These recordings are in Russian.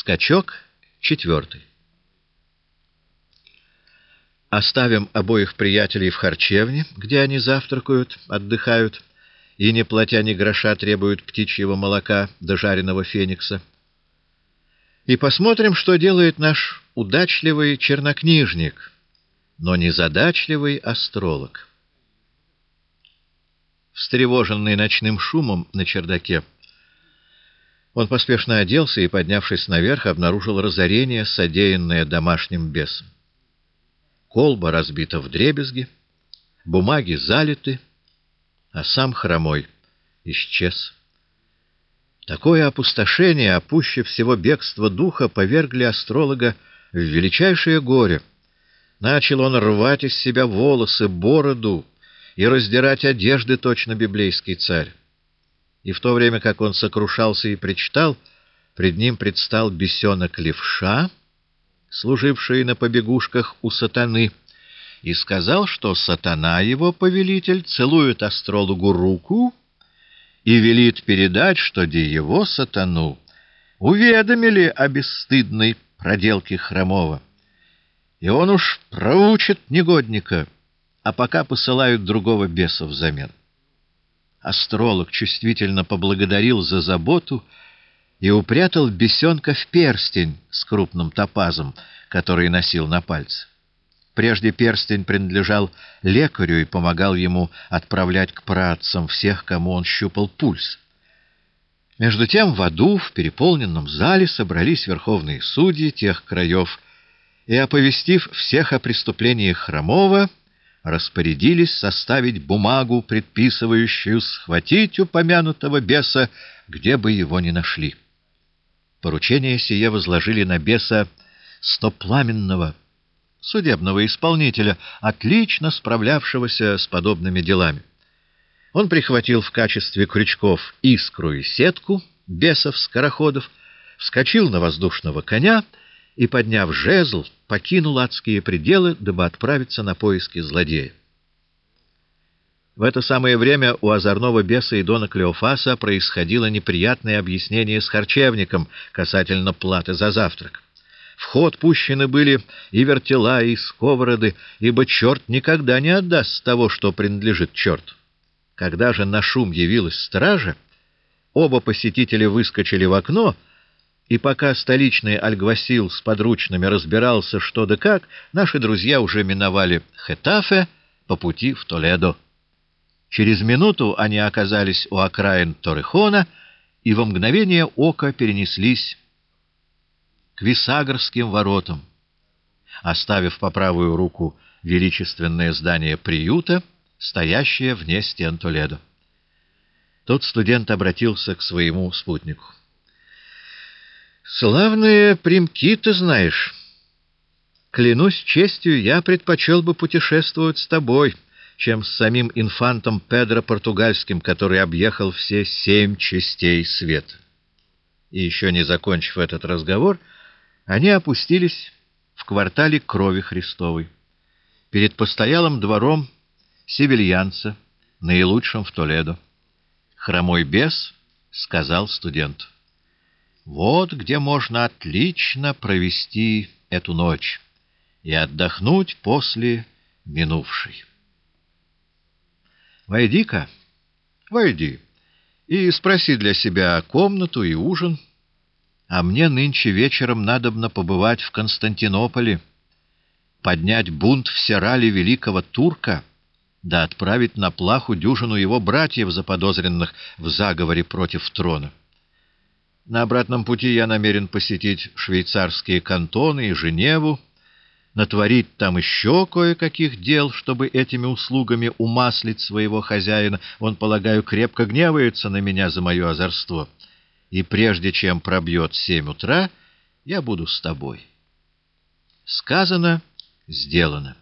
Скачок четвертый. Оставим обоих приятелей в харчевне, где они завтракают, отдыхают, и, не платя ни гроша, требуют птичьего молока до жареного феникса. И посмотрим, что делает наш удачливый чернокнижник, но незадачливый астролог. Встревоженный ночным шумом на чердаке, он поспешно оделся и, поднявшись наверх, обнаружил разорение, содеянное домашним бесом. Колба разбита в дребезги, бумаги залиты, а сам хромой исчез. Такое опустошение, а всего бегство духа, повергли астролога в величайшее горе. Начал он рвать из себя волосы, бороду и раздирать одежды точно библейский царь. И в то время, как он сокрушался и причитал, пред ним предстал бесенок-левша, служивший на побегушках у сатаны, и сказал, что сатана, его повелитель, целует астрологу руку и велит передать, что де его сатану уведомили о бесстыдной проделке Хромова. И он уж проучит негодника, а пока посылают другого беса взамен. Астролог чувствительно поблагодарил за заботу и упрятал бесенка в перстень с крупным топазом, который носил на пальце. Прежде перстень принадлежал лекарю и помогал ему отправлять к працам всех, кому он щупал пульс. Между тем в аду, в переполненном зале, собрались верховные судьи тех краев, и, оповестив всех о преступлениях Хромова, распорядились составить бумагу, предписывающую схватить упомянутого беса, где бы его ни нашли. Поручение сие возложили на беса Стопламенного, судебного исполнителя, отлично справлявшегося с подобными делами. Он прихватил в качестве крючков искру и сетку бесов-скороходов, вскочил на воздушного коня и, подняв жезл, покинул адские пределы, дабы отправиться на поиски злодея. В это самое время у озорного беса и Дона Клеофаса происходило неприятное объяснение с харчевником касательно платы за завтрак. В ход пущены были и вертела, и сковороды, ибо черт никогда не отдаст того, что принадлежит черту. Когда же на шум явилась стража, оба посетителя выскочили в окно — и пока столичный альгвасил с подручными разбирался что да как, наши друзья уже миновали Хетафе по пути в Толедо. Через минуту они оказались у окраин Торрехона и во мгновение ока перенеслись к Висагрским воротам, оставив по правую руку величественное здание приюта, стоящее вне стен Толедо. Тот студент обратился к своему спутнику. Славные примки ты знаешь. Клянусь честью, я предпочел бы путешествовать с тобой, чем с самим инфантом Педро Португальским, который объехал все семь частей света. И еще не закончив этот разговор, они опустились в квартале Крови Христовой, перед постоялым двором севильянца, наилучшим в Толедо. Хромой бес сказал студенту. Вот где можно отлично провести эту ночь и отдохнуть после минувшей. Войди-ка, войди, и спроси для себя комнату и ужин. А мне нынче вечером надобно побывать в Константинополе, поднять бунт в Серале великого турка, да отправить на плаху дюжину его братьев, заподозренных в заговоре против трона. На обратном пути я намерен посетить швейцарские кантоны и Женеву, натворить там еще кое-каких дел, чтобы этими услугами умаслить своего хозяина. Он, полагаю, крепко гневается на меня за мое озорство. И прежде чем пробьет семь утра, я буду с тобой. Сказано, сделано.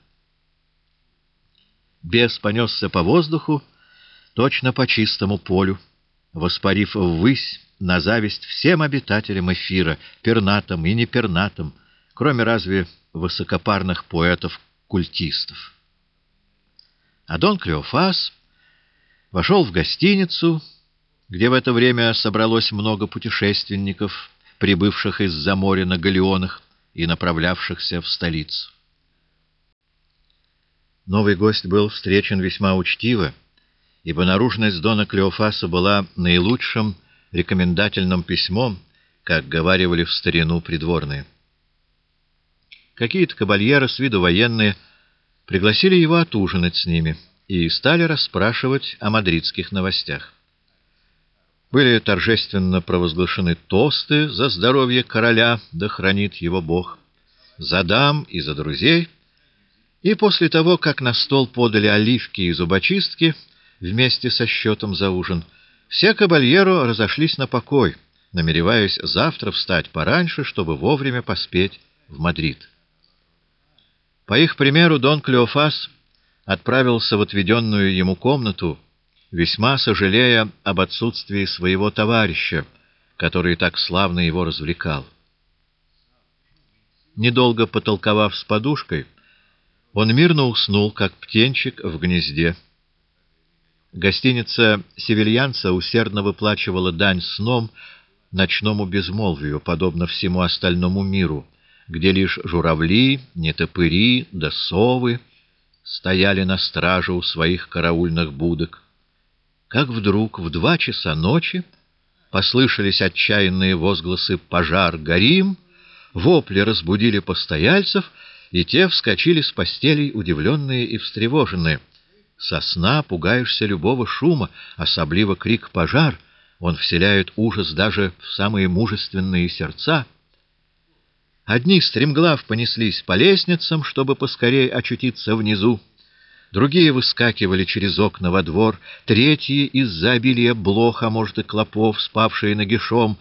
Бес понесся по воздуху, точно по чистому полю, воспарив ввысь, на зависть всем обитателям эфира, пернатым и непернатым, кроме разве высокопарных поэтов-культистов. А Дон Клеофас вошел в гостиницу, где в это время собралось много путешественников, прибывших из-за моря на галеонах и направлявшихся в столицу. Новый гость был встречен весьма учтиво, ибо наружность Дона Клеофаса была наилучшим рекомендательным письмом, как говаривали в старину придворные. Какие-то кабальеры с виду военные пригласили его отужинать с ними и стали расспрашивать о мадридских новостях. Были торжественно провозглашены тосты за здоровье короля, да хранит его Бог, за дам и за друзей, и после того, как на стол подали оливки и зубочистки вместе со счетом за ужин, все кабальеро разошлись на покой, намереваясь завтра встать пораньше, чтобы вовремя поспеть в Мадрид. По их примеру Дон Клеофас отправился в отведенную ему комнату, весьма сожалея об отсутствии своего товарища, который так славно его развлекал. Недолго потолковав с подушкой, он мирно уснул, как птенчик в гнезде. Гостиница «Севильянца» усердно выплачивала дань сном ночному безмолвию, подобно всему остальному миру — где лишь журавли, нетопыри да совы стояли на страже у своих караульных будок. Как вдруг в два часа ночи послышались отчаянные возгласы «Пожар! Горим!», вопли разбудили постояльцев, и те вскочили с постелей, удивленные и встревоженные. Со сна пугаешься любого шума, особливо крик «Пожар!» Он вселяет ужас даже в самые мужественные сердца — Одни стремглав понеслись по лестницам, чтобы поскорее очутиться внизу. Другие выскакивали через окна во двор, третьи из-за обилия блох, а может и клопов, спавшие нагишом,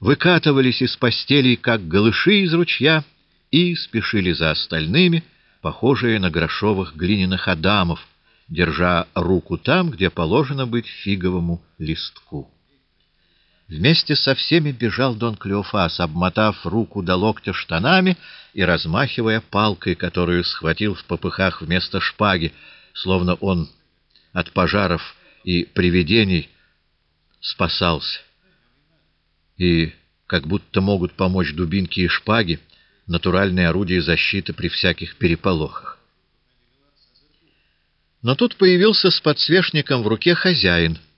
выкатывались из постелей, как голыши из ручья, и спешили за остальными, похожие на грошовых глиняных адамов, держа руку там, где положено быть фиговому листку. Вместе со всеми бежал Дон Клеофас, обмотав руку до локтя штанами и размахивая палкой, которую схватил в попыхах вместо шпаги, словно он от пожаров и привидений спасался. И как будто могут помочь дубинки и шпаги, натуральные орудия защиты при всяких переполохах. Но тут появился с подсвечником в руке хозяин —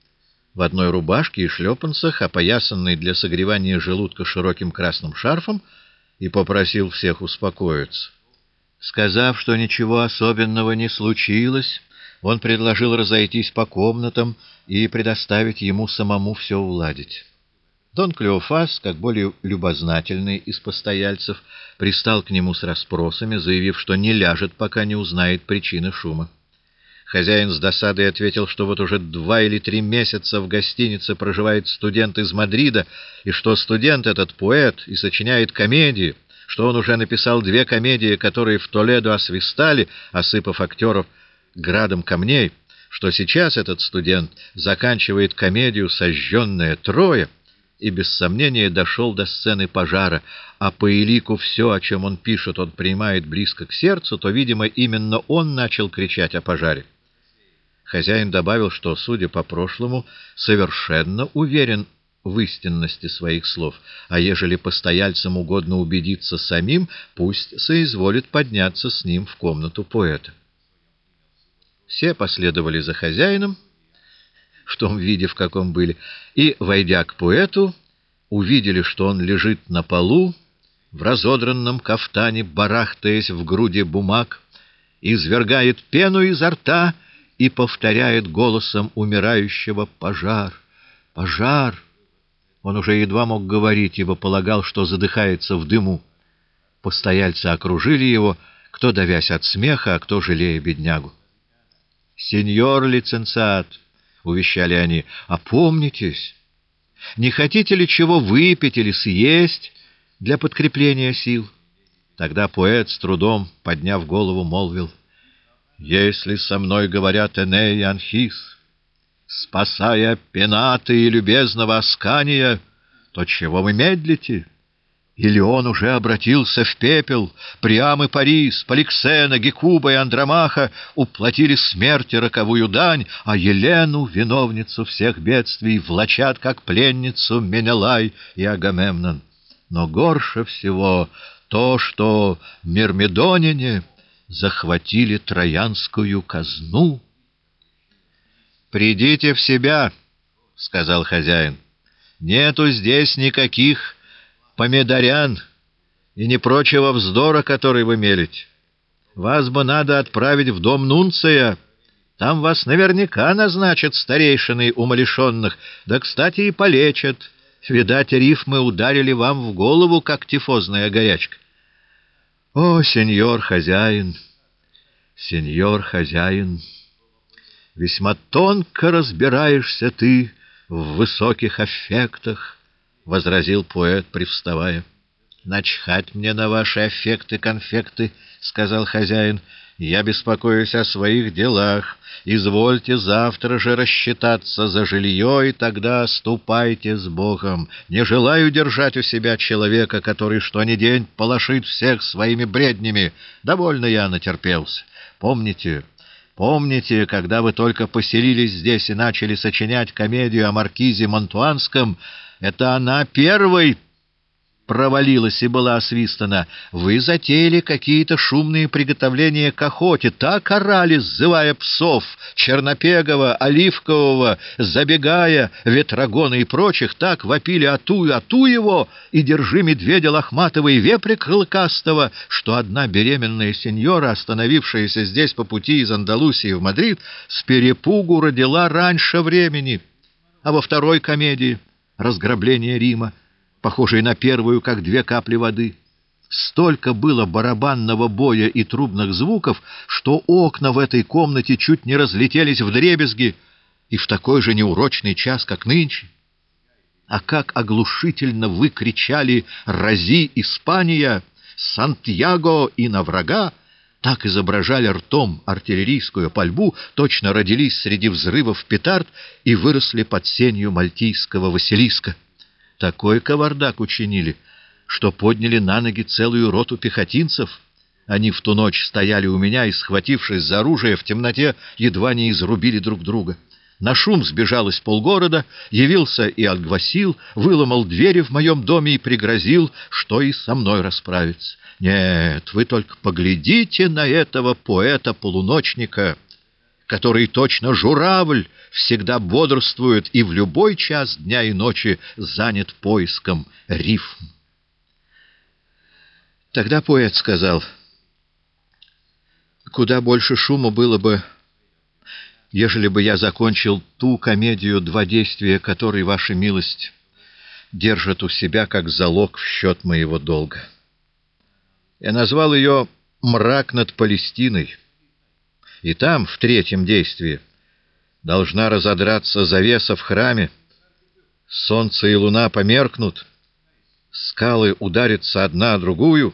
в одной рубашке и шлепанцах, опоясанный для согревания желудка широким красным шарфом, и попросил всех успокоиться. Сказав, что ничего особенного не случилось, он предложил разойтись по комнатам и предоставить ему самому все уладить. Дон Клеофас, как более любознательный из постояльцев, пристал к нему с расспросами, заявив, что не ляжет, пока не узнает причины шума. Хозяин с досадой ответил, что вот уже два или три месяца в гостинице проживает студент из Мадрида, и что студент этот поэт и сочиняет комедии, что он уже написал две комедии, которые в Толедо освистали, осыпав актеров градом камней, что сейчас этот студент заканчивает комедию «Сожженная Троя», и без сомнения дошел до сцены пожара, а по элику все, о чем он пишет, он принимает близко к сердцу, то, видимо, именно он начал кричать о пожаре. Хозяин добавил, что, судя по прошлому, совершенно уверен в истинности своих слов, а ежели постояльцам угодно убедиться самим, пусть соизволит подняться с ним в комнату поэта. Все последовали за хозяином, в том виде, в каком были, и, войдя к поэту, увидели, что он лежит на полу, в разодранном кафтане, барахтаясь в груди бумаг, извергает пену изо рта и повторяет голосом умирающего «Пожар! Пожар!». Он уже едва мог говорить, ибо полагал, что задыхается в дыму. Постояльцы окружили его, кто давясь от смеха, а кто жалея беднягу. «Сеньор лицензат!» — увещали они. «Опомнитесь! Не хотите ли чего выпить или съесть для подкрепления сил?» Тогда поэт, с трудом подняв голову, молвил — если со мной говорят Эней и Анхис, спасая пенаты и любезного Аскания, то чего вы медлите? Или он уже обратился в пепел, Приам и Парис, Поликсена, Гекуба и Андромаха уплатили смерти роковую дань, а Елену, виновницу всех бедствий, влачат, как пленницу Менелай и Агамемнон. Но горше всего то, что мирмидонине захватили троянскую казну. «Придите в себя», — сказал хозяин. «Нету здесь никаких помидорян и не прочего вздора, который вы мелите. Вас бы надо отправить в дом Нунция. Там вас наверняка назначат старейшиной умалишенных, да, кстати, и полечат. Видать, рифмы ударили вам в голову, как тифозная горячка. О, сеньор хозяин, сеньор хозяин, весьма тонко разбираешься ты в высоких аффектах, — возразил поэт, привставая. — Начхать мне на ваши аффекты-конфекты, — сказал хозяин. — Я беспокоюсь о своих делах. Извольте завтра же рассчитаться за жилье, и тогда ступайте с Богом. Не желаю держать у себя человека, который что ни день полошит всех своими бреднями. Довольно я натерпелся. Помните... Помните, когда вы только поселились здесь и начали сочинять комедию о маркизе Монтуанском, это она первой провалилась и была освистана. Вы затеяли какие-то шумные приготовления к охоте, так орали, сзывая псов, Чернопегова, Оливкового, Забегая, Ветрогона и прочих, так вопили «Атуй, ату его!» и «Держи медведя лохматого и вепря клыкастого», что одна беременная сеньора, остановившаяся здесь по пути из Андалусии в Мадрид, с перепугу родила раньше времени. А во второй комедии «Разграбление Рима» похожей на первую, как две капли воды. Столько было барабанного боя и трубных звуков, что окна в этой комнате чуть не разлетелись в дребезги, и в такой же неурочный час, как нынче. А как оглушительно вы кричали «Рази, Испания! Сантьяго и на врага!» так изображали ртом артиллерийскую пальбу, точно родились среди взрывов петард и выросли под сенью мальтийского Василиска. Такой кавардак учинили, что подняли на ноги целую роту пехотинцев. Они в ту ночь стояли у меня и, схватившись за оружие, в темноте едва не изрубили друг друга. На шум сбежалось полгорода, явился и Альгвасил, выломал двери в моем доме и пригрозил, что и со мной расправится. Нет, вы только поглядите на этого поэта-полуночника, который точно журавль всегда бодрствует и в любой час дня и ночи занят поиском рифм. Тогда поэт сказал, «Куда больше шума было бы, ежели бы я закончил ту комедию «Два действия», которой, ваша милость, держит у себя как залог в счет моего долга. Я назвал ее «Мрак над Палестиной». И там, в третьем действии, должна разодраться завеса в храме, солнце и луна померкнут, скалы ударятся одна о другую,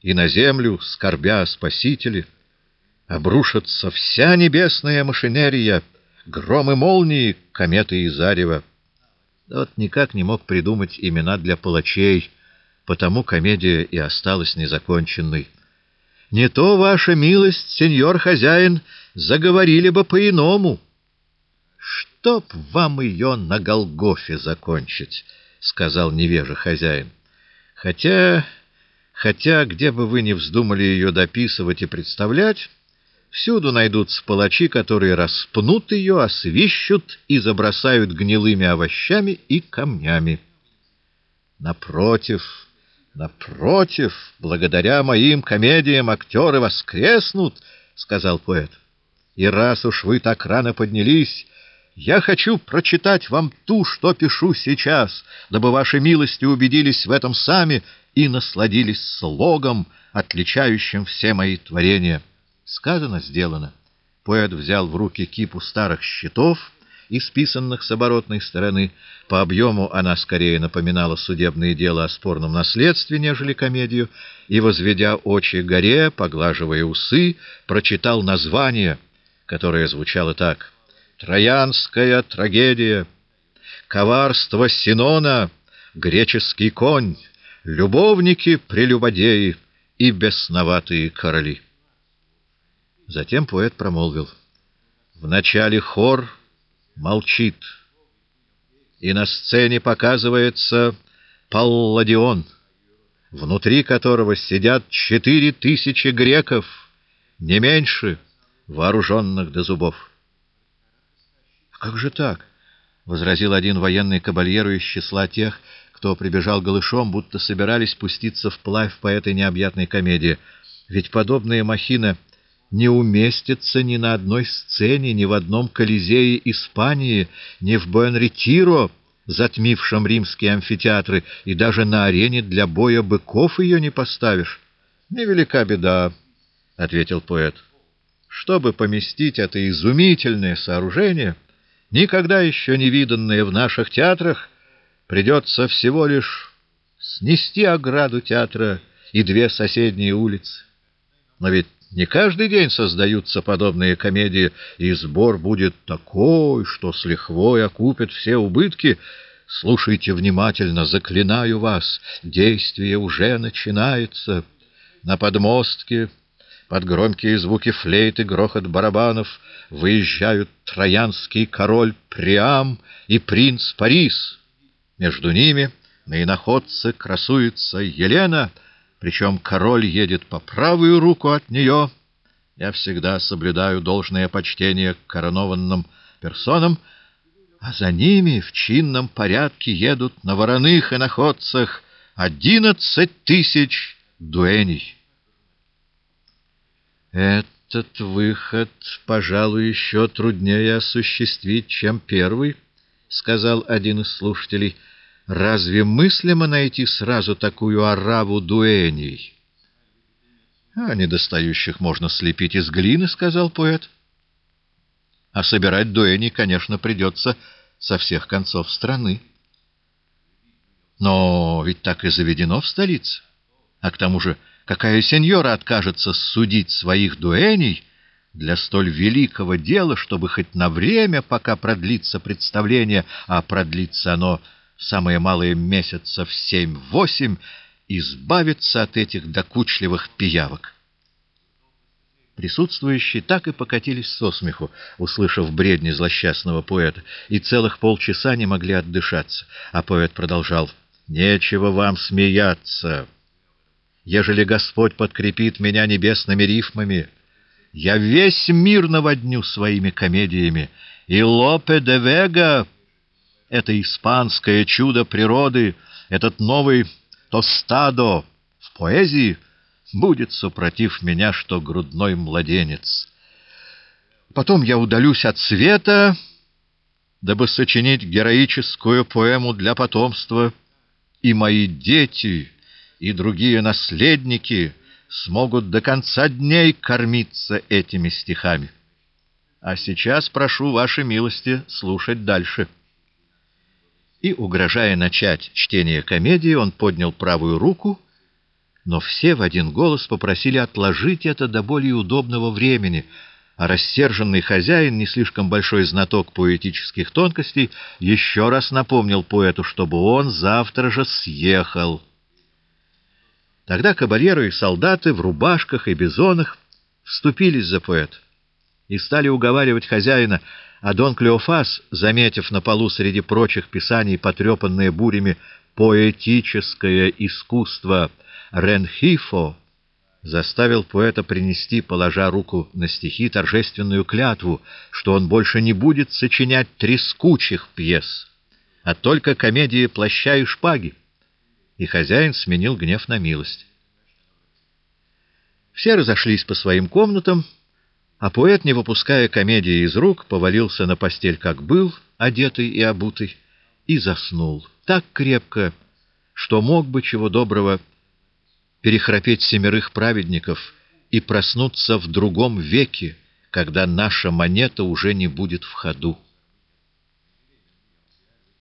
и на землю, скорбя о Спасителе, обрушится вся небесная машинерия, громы молнии, кометы и зарево. Да вот никак не мог придумать имена для палачей, потому комедия и осталась незаконченной. Не то, ваша милость, сеньор хозяин, заговорили бы по-иному. Чтоб вам ее на Голгофе закончить, — сказал невежа хозяин. Хотя, хотя, где бы вы ни вздумали ее дописывать и представлять, всюду найдутся палачи, которые распнут ее, освищут и забросают гнилыми овощами и камнями. Напротив... Напротив, благодаря моим комедиям актеры воскреснут, — сказал поэт. И раз уж вы так рано поднялись, я хочу прочитать вам ту, что пишу сейчас, дабы ваши милости убедились в этом сами и насладились слогом, отличающим все мои творения. Сказано, сделано. Поэт взял в руки кипу старых счетов, исписанных с оборотной стороны. По объему она скорее напоминала судебное дело о спорном наследстве, нежели комедию, и, возведя очи горе, поглаживая усы, прочитал название, которое звучало так «Троянская трагедия», «Коварство Синона», «Греческий конь», «Любовники-прелюбодеи» и «Бесноватые короли». Затем поэт промолвил «В начале хор...» молчит. И на сцене показывается Палладион — внутри которого сидят четыре тысячи греков, не меньше, вооруженных до зубов. — Как же так? — возразил один военный кабальеру из числа тех, кто прибежал голышом, будто собирались пуститься вплавь по этой необъятной комедии. Ведь подобная махина не уместится ни на одной сцене, ни в одном Колизее Испании, ни в Буэн-Ретиро, затмившем римские амфитеатры, и даже на арене для боя быков ее не поставишь. — Невелика беда, — ответил поэт. — Чтобы поместить это изумительное сооружение, никогда еще не виданное в наших театрах, придется всего лишь снести ограду театра и две соседние улицы. Но ведь не каждый день создаются подобные комедии, и сбор будет такой, что с лихвой окупит все убытки. Слушайте внимательно, заклинаю вас, действие уже начинается. На подмостке, под громкие звуки флейт и грохот барабанов, выезжают троянский король Приам и принц Парис. Между ними на иноходце красуется Елена — причем король едет по правую руку от нее. Я всегда соблюдаю должное почтение к коронованным персонам, а за ними в чинном порядке едут на вороных и находцах одиннадцать тысяч дуэней. Этот выход, пожалуй, еще труднее осуществить, чем первый, — сказал один из слушателей, — Разве мыслимо найти сразу такую ораву дуэней? — А недостающих можно слепить из глины, — сказал поэт. — А собирать дуэней, конечно, придется со всех концов страны. Но ведь так и заведено в столице. А к тому же, какая сеньора откажется судить своих дуэней для столь великого дела, чтобы хоть на время, пока продлится представление, а продлится оно самое малое месяцев семь-восемь, избавиться от этих докучливых пиявок. Присутствующие так и покатились со смеху, услышав бредни злосчастного поэта, и целых полчаса не могли отдышаться, а поэт продолжал «Нечего вам смеяться. Ежели Господь подкрепит меня небесными рифмами, я весь мир наводню своими комедиями, и Лопе де Вега это испанское чудо природы, этот новый тостадо в поэзии будет, супротив меня, что грудной младенец. Потом я удалюсь от света, дабы сочинить героическую поэму для потомства, и мои дети и другие наследники смогут до конца дней кормиться этими стихами. А сейчас прошу вашей милости слушать дальше и, угрожая начать чтение комедии, он поднял правую руку, но все в один голос попросили отложить это до более удобного времени, а рассерженный хозяин, не слишком большой знаток поэтических тонкостей, еще раз напомнил поэту, чтобы он завтра же съехал. Тогда кабальеры и солдаты в рубашках и бизонах вступились за поэта и стали уговаривать хозяина а Дон Клеофас, заметив на полу среди прочих писаний, потрепанное бурями поэтическое искусство Ренхифо, заставил поэта принести, положа руку на стихи, торжественную клятву, что он больше не будет сочинять трескучих пьес, а только комедии «Плаща и шпаги». И хозяин сменил гнев на милость. Все разошлись по своим комнатам, а поэт, не выпуская комедии из рук, повалился на постель, как был, одетый и обутый, и заснул так крепко, что мог бы, чего доброго, перехрапеть семерых праведников и проснуться в другом веке, когда наша монета уже не будет в ходу.